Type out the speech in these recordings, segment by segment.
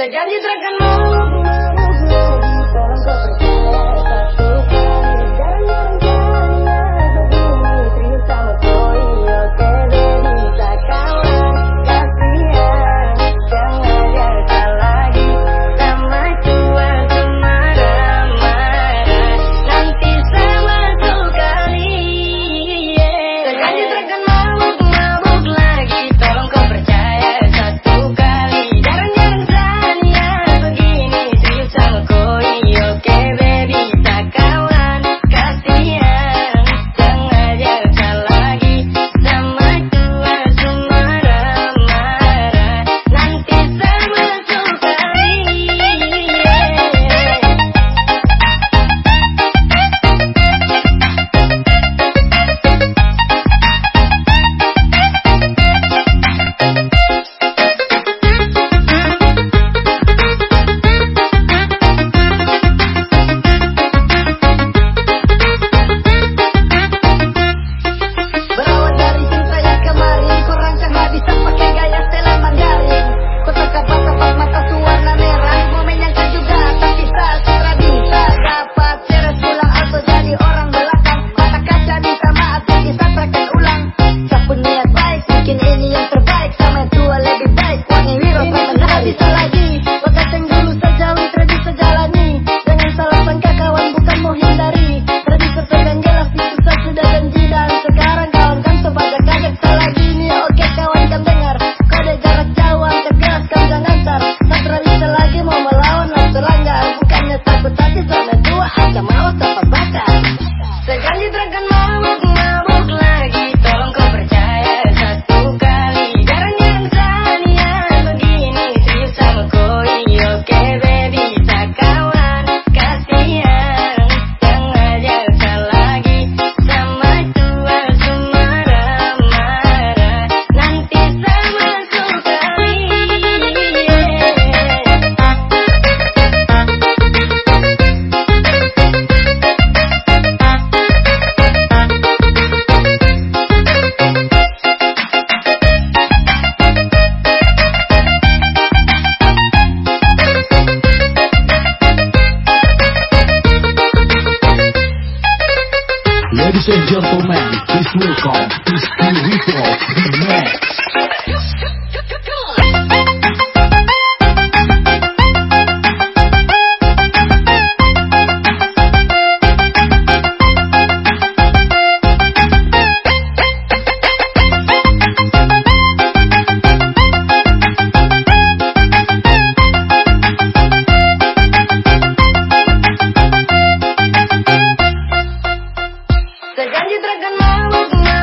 Se queda y tranca no. And gentlemen, please welcome Rizky Rico Remix. Sejanji takkan mabuk-mabuk Сарганди драгон мало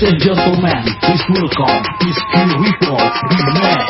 Ladies and gentlemen, please welcome, please feel reform, be mad.